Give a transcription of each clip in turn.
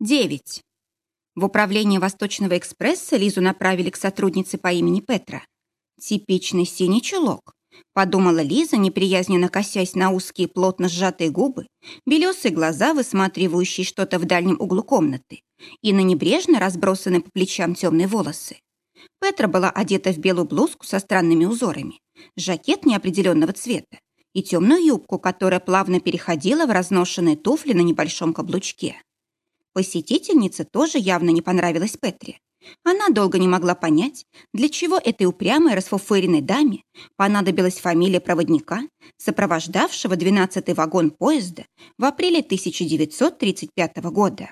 9. В управление Восточного экспресса Лизу направили к сотруднице по имени Петра. Типичный синий чулок. Подумала Лиза, неприязненно косясь на узкие плотно сжатые губы, белесые глаза, высматривающие что-то в дальнем углу комнаты, и на небрежно разбросанные по плечам темные волосы. Петра была одета в белую блузку со странными узорами, жакет неопределенного цвета и темную юбку, которая плавно переходила в разношенные туфли на небольшом каблучке. Посетительница тоже явно не понравилась Петре. Она долго не могла понять, для чего этой упрямой расфуфыренной даме понадобилась фамилия проводника, сопровождавшего 12-й вагон поезда в апреле 1935 года.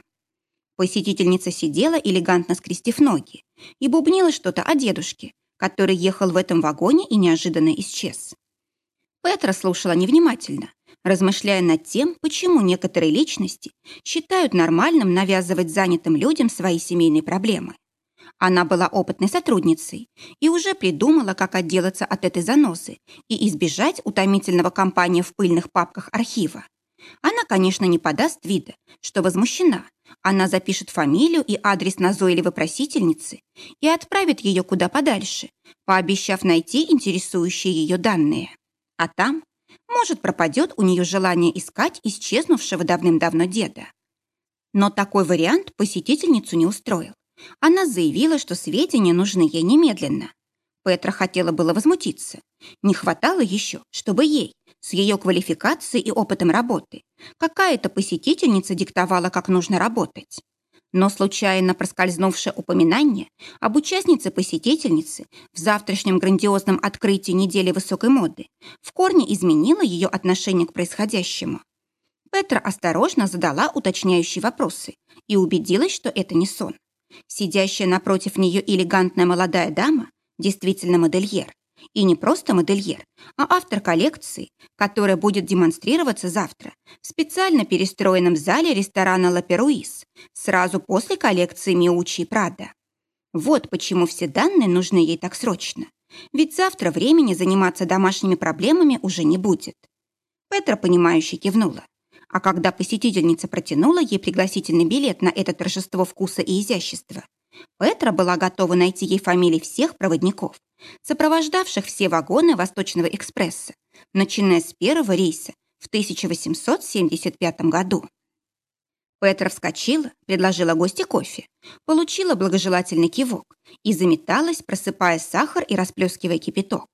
Посетительница сидела, элегантно скрестив ноги, и бубнила что-то о дедушке, который ехал в этом вагоне и неожиданно исчез. Петра слушала невнимательно, размышляя над тем, почему некоторые личности считают нормальным навязывать занятым людям свои семейные проблемы. Она была опытной сотрудницей и уже придумала, как отделаться от этой занозы и избежать утомительного компания в пыльных папках архива. Она, конечно, не подаст вида, что возмущена. Она запишет фамилию и адрес назойливой просительницы и отправит ее куда подальше, пообещав найти интересующие ее данные. А там может, пропадет у нее желание искать исчезнувшего давным-давно деда. Но такой вариант посетительницу не устроил. Она заявила, что сведения нужны ей немедленно. Петра хотела было возмутиться. Не хватало еще, чтобы ей, с ее квалификацией и опытом работы, какая-то посетительница диктовала, как нужно работать но случайно проскользнувшее упоминание об участнице-посетительнице в завтрашнем грандиозном открытии недели высокой моды в корне изменило ее отношение к происходящему. Петра осторожно задала уточняющие вопросы и убедилась, что это не сон. Сидящая напротив нее элегантная молодая дама действительно модельер, и не просто модельер, а автор коллекции, которая будет демонстрироваться завтра в специально перестроенном зале ресторана «Ла Перуис», сразу после коллекции Миучи и Прада. Вот почему все данные нужны ей так срочно. Ведь завтра времени заниматься домашними проблемами уже не будет. Петра, понимающе кивнула. А когда посетительница протянула ей пригласительный билет на это торжество вкуса и изящества, Петра была готова найти ей фамилии всех проводников, сопровождавших все вагоны Восточного экспресса, начиная с первого рейса в 1875 году. Петра вскочила, предложила гости кофе, получила благожелательный кивок и заметалась, просыпая сахар и расплескивая кипяток.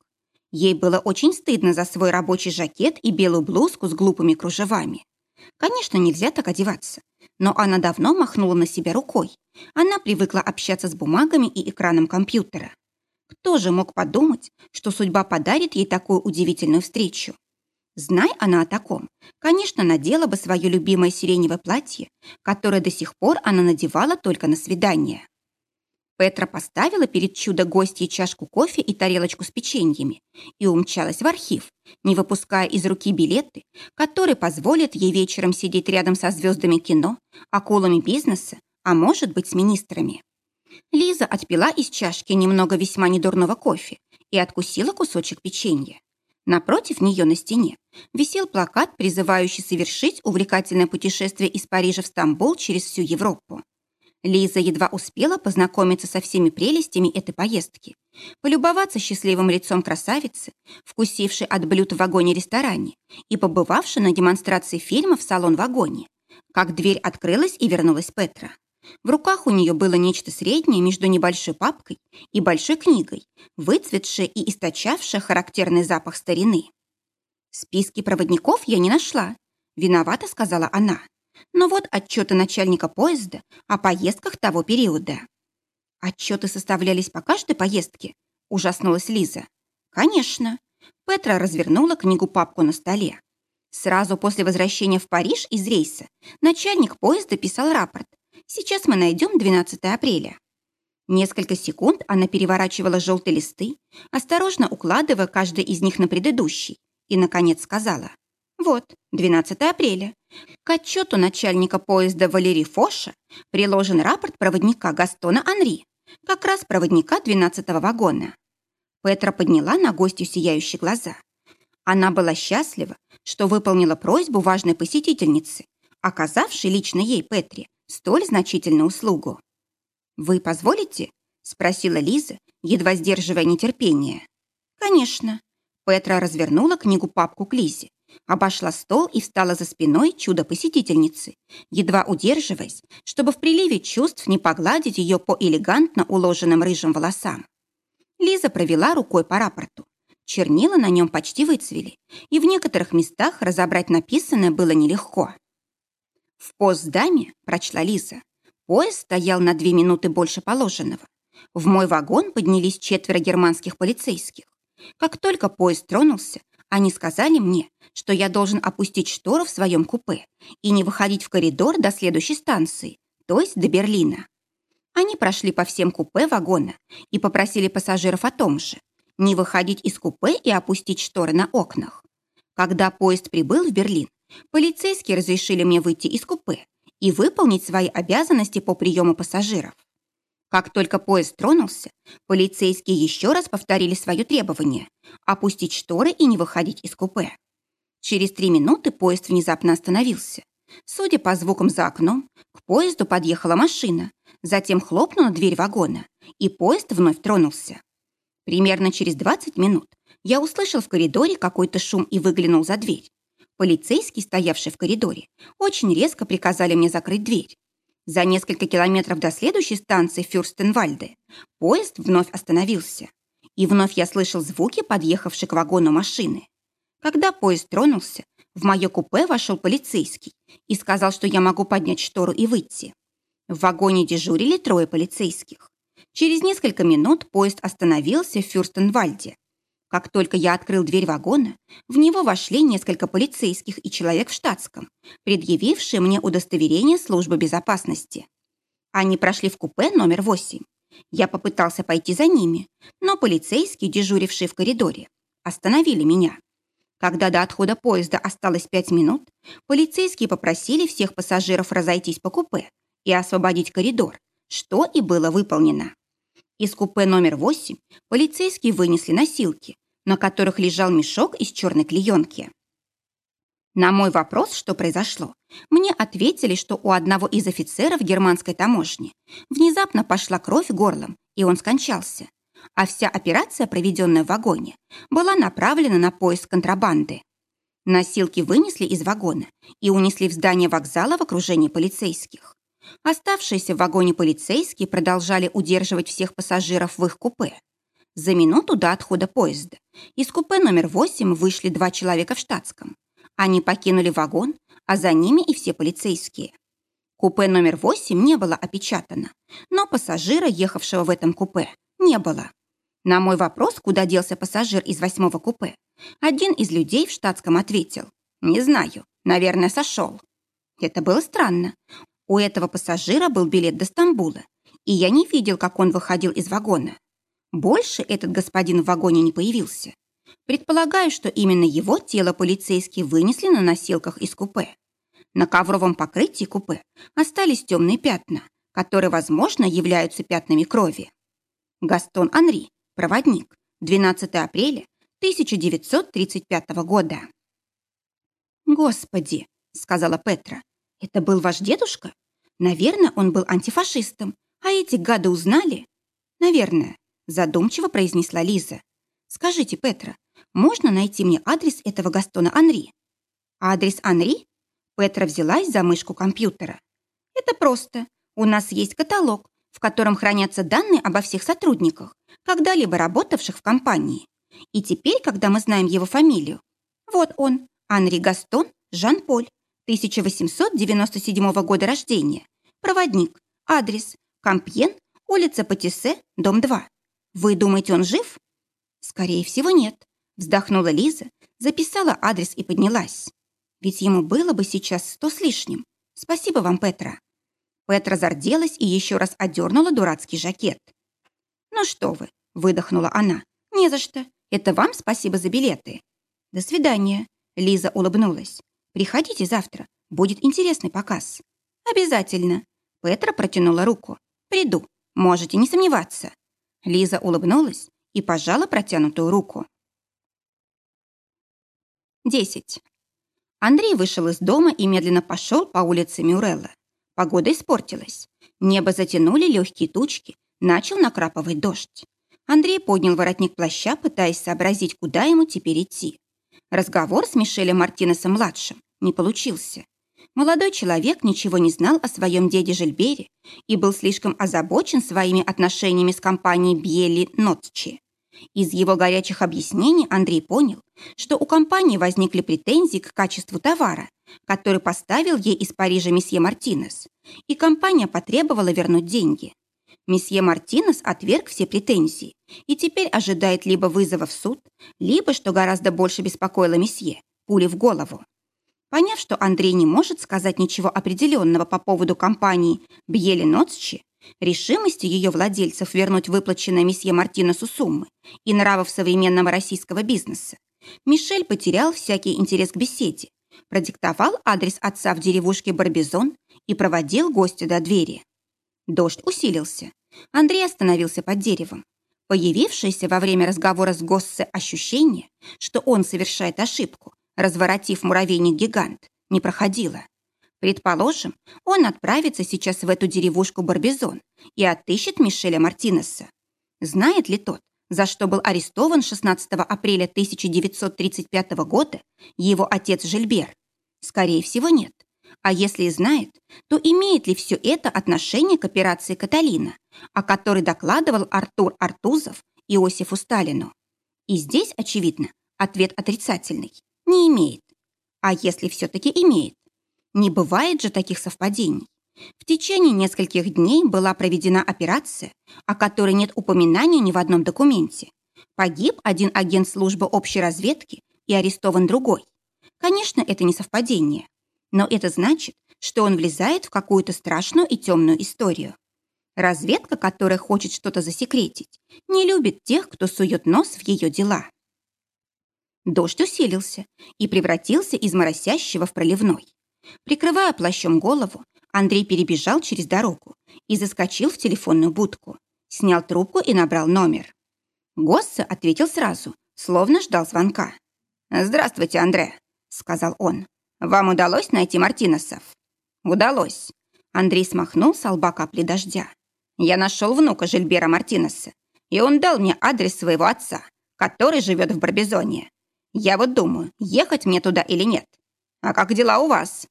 Ей было очень стыдно за свой рабочий жакет и белую блузку с глупыми кружевами. Конечно, нельзя так одеваться, но она давно махнула на себя рукой. Она привыкла общаться с бумагами и экраном компьютера. Кто же мог подумать, что судьба подарит ей такую удивительную встречу? Знай она о таком, конечно, надела бы свое любимое сиреневое платье, которое до сих пор она надевала только на свидание. Петра поставила перед чудо гостьей чашку кофе и тарелочку с печеньями и умчалась в архив, не выпуская из руки билеты, которые позволят ей вечером сидеть рядом со звездами кино, акулами бизнеса, а может быть, с министрами. Лиза отпила из чашки немного весьма недурного кофе и откусила кусочек печенья. Напротив нее на стене висел плакат, призывающий совершить увлекательное путешествие из Парижа в Стамбул через всю Европу. Лиза едва успела познакомиться со всеми прелестями этой поездки, полюбоваться счастливым лицом красавицы, вкусившей от блюд в вагоне-ресторане и побывавшей на демонстрации фильма в салон-вагоне, как дверь открылась и вернулась Петра. В руках у нее было нечто среднее между небольшой папкой и большой книгой, выцветшее и источавшее характерный запах старины. «Списки проводников я не нашла», — виновата сказала она. «Но вот отчеты начальника поезда о поездках того периода». «Отчеты составлялись по каждой поездке?» — ужаснулась Лиза. «Конечно». Петра развернула книгу-папку на столе. Сразу после возвращения в Париж из рейса начальник поезда писал рапорт, Сейчас мы найдем 12 апреля. Несколько секунд она переворачивала желтые листы, осторожно укладывая каждый из них на предыдущий, и, наконец, сказала. Вот, 12 апреля. К отчету начальника поезда Валерии Фоша приложен рапорт проводника Гастона Анри, как раз проводника 12-го вагона. Петра подняла на гостью сияющие глаза. Она была счастлива, что выполнила просьбу важной посетительницы, оказавшей лично ей, Петре, столь значительную услугу. «Вы позволите?» — спросила Лиза, едва сдерживая нетерпение. «Конечно». Петра развернула книгу-папку к Лизе, обошла стол и встала за спиной чудо-посетительницы, едва удерживаясь, чтобы в приливе чувств не погладить ее по элегантно уложенным рыжим волосам. Лиза провела рукой по рапорту. Чернила на нем почти выцвели, и в некоторых местах разобрать написанное было нелегко. «В постдаме», — прочла Лиза, — «поезд стоял на две минуты больше положенного. В мой вагон поднялись четверо германских полицейских. Как только поезд тронулся, они сказали мне, что я должен опустить штору в своем купе и не выходить в коридор до следующей станции, то есть до Берлина. Они прошли по всем купе вагона и попросили пассажиров о том же, не выходить из купе и опустить шторы на окнах. Когда поезд прибыл в Берлин, полицейские разрешили мне выйти из купе и выполнить свои обязанности по приему пассажиров. Как только поезд тронулся, полицейские еще раз повторили свое требование – опустить шторы и не выходить из купе. Через три минуты поезд внезапно остановился. Судя по звукам за окном, к поезду подъехала машина, затем хлопнула дверь вагона, и поезд вновь тронулся. Примерно через 20 минут я услышал в коридоре какой-то шум и выглянул за дверь. Полицейские, стоявшие в коридоре, очень резко приказали мне закрыть дверь. За несколько километров до следующей станции Фюрстенвальде поезд вновь остановился. И вновь я слышал звуки, подъехавшей к вагону машины. Когда поезд тронулся, в мое купе вошел полицейский и сказал, что я могу поднять штору и выйти. В вагоне дежурили трое полицейских. Через несколько минут поезд остановился в Фюрстенвальде. Как только я открыл дверь вагона, в него вошли несколько полицейских и человек в штатском, предъявившие мне удостоверение службы безопасности. Они прошли в купе номер восемь. Я попытался пойти за ними, но полицейские, дежурившие в коридоре, остановили меня. Когда до отхода поезда осталось пять минут, полицейские попросили всех пассажиров разойтись по купе и освободить коридор, что и было выполнено. Из купе номер восемь полицейские вынесли носилки, на которых лежал мешок из черной клеенки. На мой вопрос, что произошло, мне ответили, что у одного из офицеров германской таможни внезапно пошла кровь горлом, и он скончался. А вся операция, проведенная в вагоне, была направлена на поиск контрабанды. Носилки вынесли из вагона и унесли в здание вокзала в окружении полицейских. Оставшиеся в вагоне полицейские продолжали удерживать всех пассажиров в их купе. За минуту до отхода поезда из купе номер 8 вышли два человека в штатском. Они покинули вагон, а за ними и все полицейские. Купе номер 8 не было опечатано, но пассажира, ехавшего в этом купе, не было. На мой вопрос, куда делся пассажир из восьмого купе, один из людей в штатском ответил «Не знаю, наверное, сошел». Это было странно. У этого пассажира был билет до Стамбула, и я не видел, как он выходил из вагона. Больше этот господин в вагоне не появился. Предполагаю, что именно его тело полицейские вынесли на носилках из купе. На ковровом покрытии купе остались темные пятна, которые, возможно, являются пятнами крови. Гастон Анри, проводник, 12 апреля 1935 года. «Господи!» — сказала Петра. «Это был ваш дедушка? Наверное, он был антифашистом, а эти гады узнали?» «Наверное задумчиво произнесла Лиза. «Скажите, Петра, можно найти мне адрес этого Гастона Анри?» «Адрес Анри?» Петра взялась за мышку компьютера. «Это просто. У нас есть каталог, в котором хранятся данные обо всех сотрудниках, когда-либо работавших в компании. И теперь, когда мы знаем его фамилию, вот он, Анри Гастон Жан-Поль, 1897 года рождения, проводник, адрес, Кампьен, улица Патиссе, дом 2. Вы думаете, он жив? Скорее всего, нет. Вздохнула Лиза, записала адрес и поднялась. Ведь ему было бы сейчас сто с лишним. Спасибо вам, Петра. Петра зарделась и еще раз одернула дурацкий жакет. «Ну что вы», — выдохнула она, — «не за что. Это вам спасибо за билеты». «До свидания», — Лиза улыбнулась. «Приходите завтра. Будет интересный показ». «Обязательно». Петра протянула руку. «Приду. Можете не сомневаться». Лиза улыбнулась и пожала протянутую руку. 10. Андрей вышел из дома и медленно пошел по улице Мюрелла. Погода испортилась. Небо затянули легкие тучки, начал накрапывать дождь. Андрей поднял воротник плаща, пытаясь сообразить, куда ему теперь идти. Разговор с Мишелем Мартинесом-младшим не получился. Молодой человек ничего не знал о своем деде Жильбере и был слишком озабочен своими отношениями с компанией Бьелли Нотчи. Из его горячих объяснений Андрей понял, что у компании возникли претензии к качеству товара, который поставил ей из Парижа месье Мартинес, и компания потребовала вернуть деньги. Месье Мартинес отверг все претензии и теперь ожидает либо вызова в суд, либо, что гораздо больше беспокоило месье, пули в голову. Поняв, что Андрей не может сказать ничего определенного по поводу компании Бьели Ноцчи, решимости ее владельцев вернуть выплаченные месье Мартинесу суммы и нравов современного российского бизнеса, Мишель потерял всякий интерес к беседе, продиктовал адрес отца в деревушке Барбизон и проводил гостя до двери. Дождь усилился. Андрей остановился под деревом. Появившееся во время разговора с Госсе ощущение, что он совершает ошибку, разворотив муравейник-гигант, не проходило. Предположим, он отправится сейчас в эту деревушку Барбизон и отыщет Мишеля Мартинеса. Знает ли тот, за что был арестован 16 апреля 1935 года его отец Жильбер? Скорее всего, нет. А если и знает, то имеет ли все это отношение к операции «Каталина», о которой докладывал Артур Артузов Иосифу Сталину? И здесь, очевидно, ответ отрицательный. Не имеет. А если все-таки имеет? Не бывает же таких совпадений. В течение нескольких дней была проведена операция, о которой нет упоминания ни в одном документе. Погиб один агент службы общей разведки и арестован другой. Конечно, это не совпадение. Но это значит, что он влезает в какую-то страшную и темную историю. Разведка, которая хочет что-то засекретить, не любит тех, кто сует нос в ее дела. Дождь усилился и превратился из моросящего в проливной. Прикрывая плащом голову, Андрей перебежал через дорогу и заскочил в телефонную будку. Снял трубку и набрал номер. Госса ответил сразу, словно ждал звонка. «Здравствуйте, Андре», — сказал он. «Вам удалось найти Мартинесов?» «Удалось». Андрей смахнул с лба капли дождя. «Я нашел внука Жильбера Мартинеса, и он дал мне адрес своего отца, который живет в Барбизоне. Я вот думаю, ехать мне туда или нет. А как дела у вас?»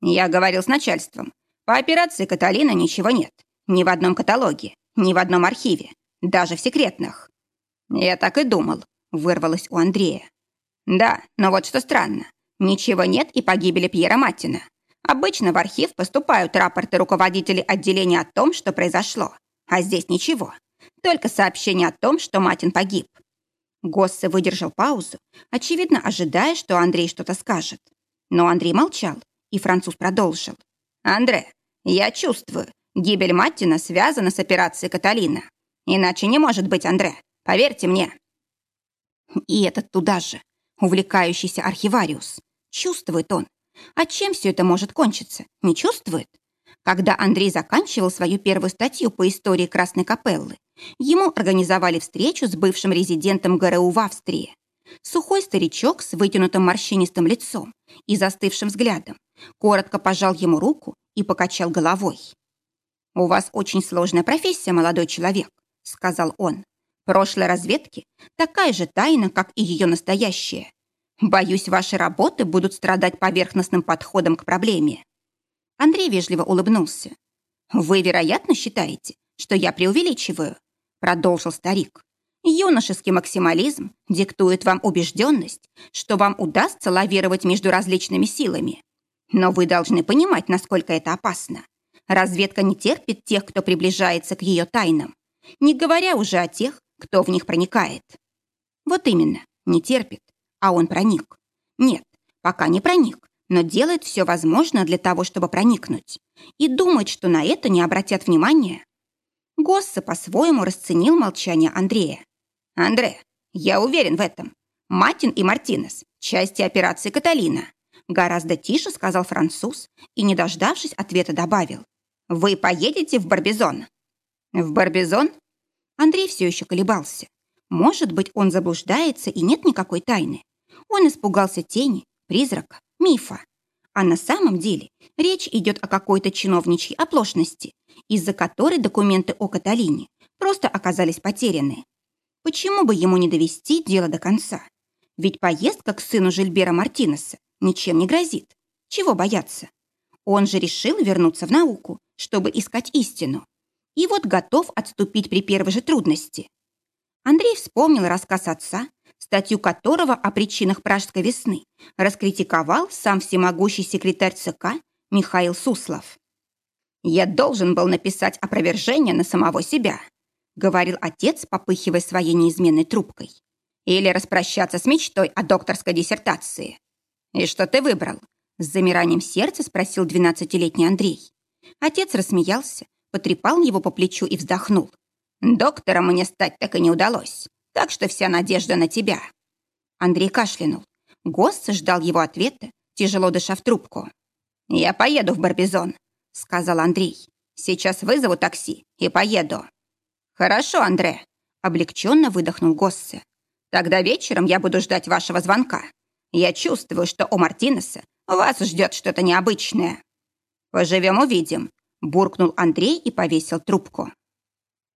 Я говорил с начальством. По операции Каталина ничего нет. Ни в одном каталоге, ни в одном архиве, даже в секретных. Я так и думал, вырвалось у Андрея. Да, но вот что странно. Ничего нет и погибели Пьера Маттина. Обычно в архив поступают рапорты руководителей отделения о том, что произошло. А здесь ничего. Только сообщение о том, что Матин погиб. Госсе выдержал паузу, очевидно ожидая, что Андрей что-то скажет. Но Андрей молчал, и француз продолжил. «Андре, я чувствую, гибель Маттина связана с операцией Каталина. Иначе не может быть, Андре, поверьте мне». И этот туда же, увлекающийся архивариус. Чувствует он. А чем все это может кончиться? Не чувствует? Когда Андрей заканчивал свою первую статью по истории Красной Капеллы, ему организовали встречу с бывшим резидентом ГРУ в Австрии. Сухой старичок с вытянутым морщинистым лицом и застывшим взглядом коротко пожал ему руку и покачал головой. «У вас очень сложная профессия, молодой человек», — сказал он. Прошлая разведки такая же тайна, как и ее настоящая. Боюсь, ваши работы будут страдать поверхностным подходом к проблеме». Андрей вежливо улыбнулся. «Вы, вероятно, считаете, что я преувеличиваю?» Продолжил старик. «Юношеский максимализм диктует вам убежденность, что вам удастся лавировать между различными силами. Но вы должны понимать, насколько это опасно. Разведка не терпит тех, кто приближается к ее тайнам, не говоря уже о тех, кто в них проникает. Вот именно, не терпит, а он проник. Нет, пока не проник, но делает все возможное для того, чтобы проникнуть. И думает, что на это не обратят внимания. Госса по-своему расценил молчание Андрея. «Андре, я уверен в этом. Матин и Мартинес – части операции Каталина. Гораздо тише сказал француз и, не дождавшись ответа, добавил. «Вы поедете в Барбизон?» «В Барбизон?» Андрей все еще колебался. Может быть, он заблуждается и нет никакой тайны. Он испугался тени, призрака, мифа. А на самом деле речь идет о какой-то чиновничьей оплошности, из-за которой документы о Каталине просто оказались потеряны. Почему бы ему не довести дело до конца? Ведь поездка к сыну Жильбера Мартинеса ничем не грозит. Чего бояться? Он же решил вернуться в науку, чтобы искать истину. И вот готов отступить при первой же трудности. Андрей вспомнил рассказ отца, статью которого о причинах пражской весны раскритиковал сам всемогущий секретарь ЦК Михаил Суслов. «Я должен был написать опровержение на самого себя», говорил отец, попыхивая своей неизменной трубкой. «Или распрощаться с мечтой о докторской диссертации». «И что ты выбрал?» С замиранием сердца спросил двенадцатилетний Андрей. Отец рассмеялся, потрепал его по плечу и вздохнул. «Доктором мне стать так и не удалось, так что вся надежда на тебя». Андрей кашлянул. Гост ждал его ответа, тяжело дыша в трубку. «Я поеду в Барбизон», — сказал Андрей. «Сейчас вызову такси и поеду». «Хорошо, Андре», — облегченно выдохнул Госсе. «Тогда вечером я буду ждать вашего звонка. Я чувствую, что у Мартинеса вас ждет что-то необычное». «Поживем-увидим», — буркнул Андрей и повесил трубку.